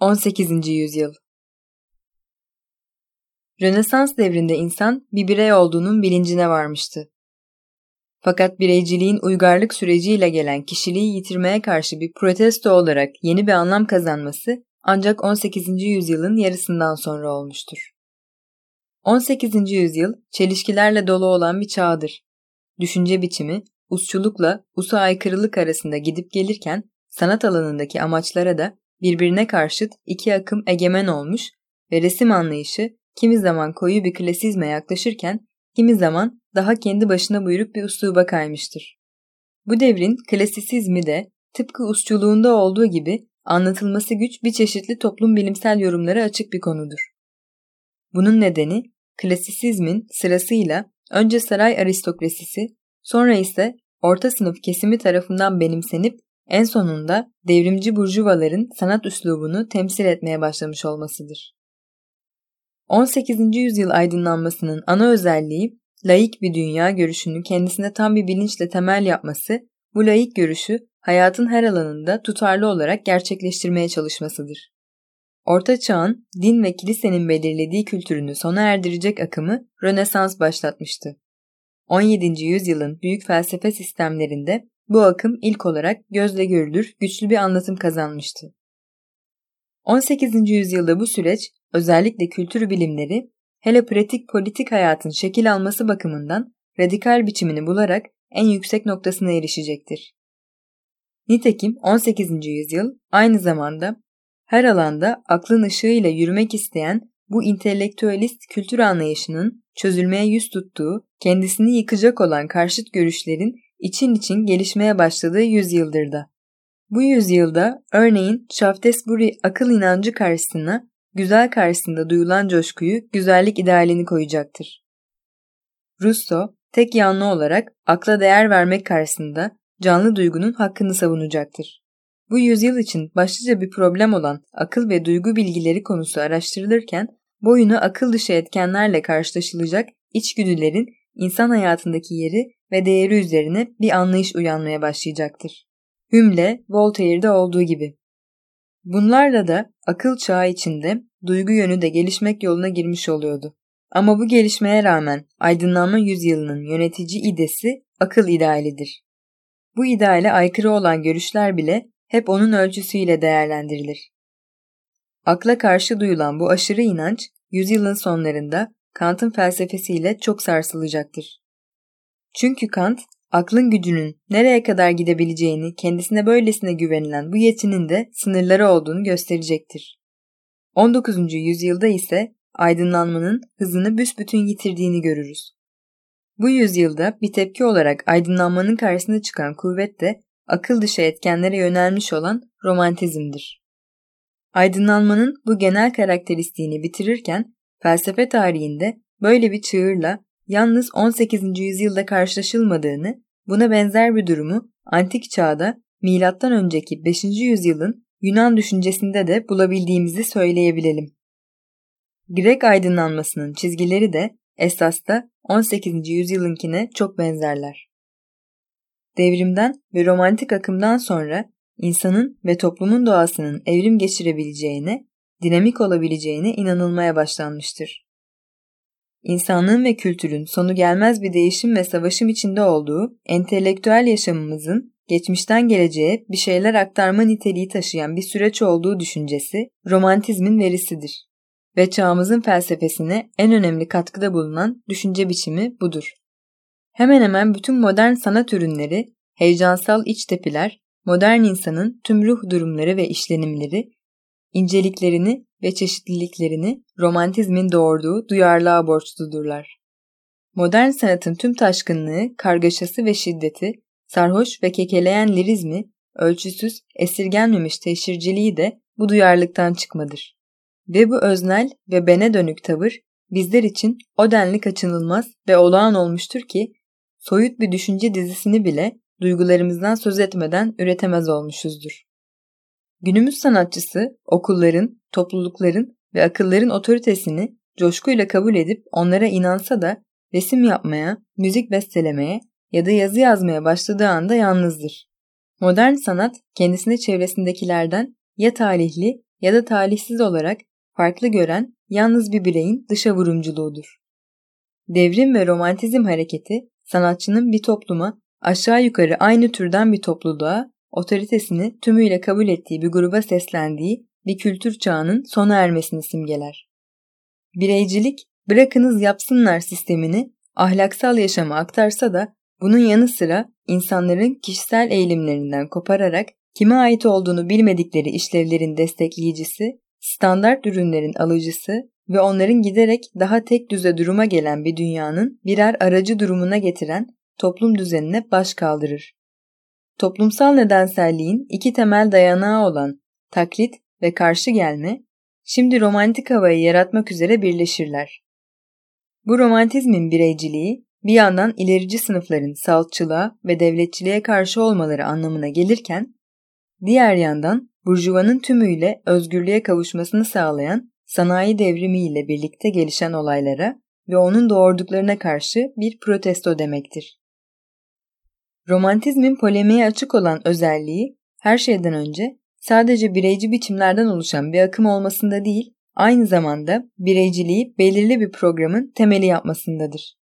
18. yüzyıl Rönesans devrinde insan bir birey olduğunun bilincine varmıştı. Fakat bireyciliğin uygarlık süreciyle gelen kişiliği yitirmeye karşı bir protesto olarak yeni bir anlam kazanması ancak 18. yüzyılın yarısından sonra olmuştur. 18. yüzyıl çelişkilerle dolu olan bir çağdır. Düşünce biçimi, usçulukla usa aykırılık arasında gidip gelirken sanat alanındaki amaçlara da birbirine karşıt iki akım egemen olmuş ve resim anlayışı kimi zaman koyu bir klasizme yaklaşırken kimi zaman daha kendi başına buyruk bir usluba kaymıştır. Bu devrin klasisizmi de tıpkı usçuluğunda olduğu gibi anlatılması güç bir çeşitli toplum bilimsel yorumlara açık bir konudur. Bunun nedeni klasisizmin sırasıyla önce saray aristokrasisi, sonra ise orta sınıf kesimi tarafından benimsenip en sonunda devrimci burjuvaların sanat üslubunu temsil etmeye başlamış olmasıdır. 18. yüzyıl aydınlanmasının ana özelliği laik bir dünya görüşünü kendisine tam bir bilinçle temel yapması, bu laik görüşü hayatın her alanında tutarlı olarak gerçekleştirmeye çalışmasıdır. Orta Çağ'ın din ve kilisenin belirlediği kültürünü sona erdirecek akımı Rönesans başlatmıştı. 17. yüzyılın büyük felsefe sistemlerinde bu akım ilk olarak gözle görülür güçlü bir anlatım kazanmıştı. 18. yüzyılda bu süreç özellikle kültür bilimleri hele pratik politik hayatın şekil alması bakımından radikal biçimini bularak en yüksek noktasına erişecektir. Nitekim 18. yüzyıl aynı zamanda her alanda aklın ışığıyla yürümek isteyen bu intelektüelist kültür anlayışının çözülmeye yüz tuttuğu, kendisini yıkacak olan karşıt görüşlerin için için gelişmeye başladığı yüzyıldır da. Bu yüzyılda örneğin Shaftesbury akıl inancı karşısına güzel karşısında duyulan coşkuyu güzellik idealini koyacaktır. Rousseau tek yanlı olarak akla değer vermek karşısında canlı duygunun hakkını savunacaktır. Bu yüzyıl için başlıca bir problem olan akıl ve duygu bilgileri konusu araştırılırken boyunu akıl dışı etkenlerle karşılaşılacak içgüdülerin insan hayatındaki yeri ve değeri üzerine bir anlayış uyanmaya başlayacaktır. Hümle, Voltaire'de olduğu gibi. Bunlarla da akıl çağı içinde duygu yönü de gelişmek yoluna girmiş oluyordu. Ama bu gelişmeye rağmen aydınlanma yüzyılının yönetici idesi akıl idealidir. Bu ideale aykırı olan görüşler bile hep onun ölçüsüyle değerlendirilir. Akla karşı duyulan bu aşırı inanç yüzyılın sonlarında Kant'ın felsefesiyle çok sarsılacaktır. Çünkü Kant, aklın gücünün nereye kadar gidebileceğini kendisine böylesine güvenilen bu yetinin de sınırları olduğunu gösterecektir. 19. yüzyılda ise aydınlanmanın hızını büsbütün yitirdiğini görürüz. Bu yüzyılda bir tepki olarak aydınlanmanın karşısına çıkan kuvvet de akıl dışı etkenlere yönelmiş olan romantizmdir. Aydınlanmanın bu genel karakteristiğini bitirirken felsefe tarihinde böyle bir çığırla yalnız 18. yüzyılda karşılaşılmadığını, buna benzer bir durumu antik çağda milattan önceki 5. yüzyılın Yunan düşüncesinde de bulabildiğimizi söyleyebilelim. Grek aydınlanmasının çizgileri de esasta 18. yüzyılınkine çok benzerler. Devrimden ve romantik akımdan sonra insanın ve toplumun doğasının evrim geçirebileceğine, dinamik olabileceğine inanılmaya başlanmıştır. İnsanlığın ve kültürün sonu gelmez bir değişim ve savaşım içinde olduğu entelektüel yaşamımızın geçmişten geleceğe bir şeyler aktarma niteliği taşıyan bir süreç olduğu düşüncesi romantizmin verisidir. Ve çağımızın felsefesine en önemli katkıda bulunan düşünce biçimi budur. Hemen hemen bütün modern sanat ürünleri, heyecansal iç tepiler, modern insanın tüm ruh durumları ve işlenimleri, inceliklerini ve çeşitliliklerini romantizmin doğurduğu duyarlılığa borçludurlar. Modern sanatın tüm taşkınlığı, kargaşası ve şiddeti, sarhoş ve kekeleyen lirizmi, ölçüsüz, esirgenmemiş teşhirciliği de bu duyarlılıktan çıkmadır. Ve bu öznel ve bene dönük tavır bizler için o denli kaçınılmaz ve olağan olmuştur ki soyut bir düşünce dizisini bile duygularımızdan söz etmeden üretemez olmuşuzdur. Günümüz sanatçısı okulların, toplulukların ve akılların otoritesini coşkuyla kabul edip onlara inansa da resim yapmaya, müzik bestelemeye ya da yazı yazmaya başladığı anda yalnızdır. Modern sanat kendisine çevresindekilerden ya talihli ya da talihsiz olarak farklı gören yalnız bir bireyin dışa vurumculuğudur. Devrim ve romantizm hareketi sanatçının bir topluma aşağı yukarı aynı türden bir topluluğa otoritesini tümüyle kabul ettiği bir gruba seslendiği bir kültür çağının sona ermesini simgeler. Bireycilik, bırakınız yapsınlar sistemini ahlaksal yaşama aktarsa da bunun yanı sıra insanların kişisel eğilimlerinden kopararak kime ait olduğunu bilmedikleri işlevlerin destekleyicisi, standart ürünlerin alıcısı ve onların giderek daha tek düze duruma gelen bir dünyanın birer aracı durumuna getiren toplum düzenine baş kaldırır. Toplumsal nedenselliğin iki temel dayanağı olan taklit ve karşı gelme, şimdi romantik havayı yaratmak üzere birleşirler. Bu romantizmin bireyciliği bir yandan ilerici sınıfların saltçılığa ve devletçiliğe karşı olmaları anlamına gelirken, diğer yandan burjuvanın tümüyle özgürlüğe kavuşmasını sağlayan sanayi devrimiyle birlikte gelişen olaylara ve onun doğurduklarına karşı bir protesto demektir. Romantizmin polemiğe açık olan özelliği her şeyden önce sadece bireyci biçimlerden oluşan bir akım olmasında değil, aynı zamanda bireyciliği belirli bir programın temeli yapmasındadır.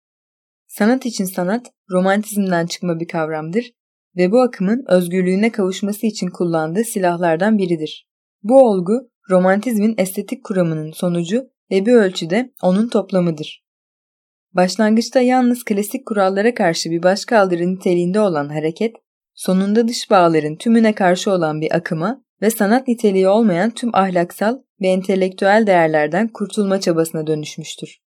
Sanat için sanat, romantizmden çıkma bir kavramdır ve bu akımın özgürlüğüne kavuşması için kullandığı silahlardan biridir. Bu olgu, romantizmin estetik kuramının sonucu ve bir ölçüde onun toplamıdır. Başlangıçta yalnız klasik kurallara karşı bir başkaldırı niteliğinde olan hareket, sonunda dış bağların tümüne karşı olan bir akıma ve sanat niteliği olmayan tüm ahlaksal ve entelektüel değerlerden kurtulma çabasına dönüşmüştür.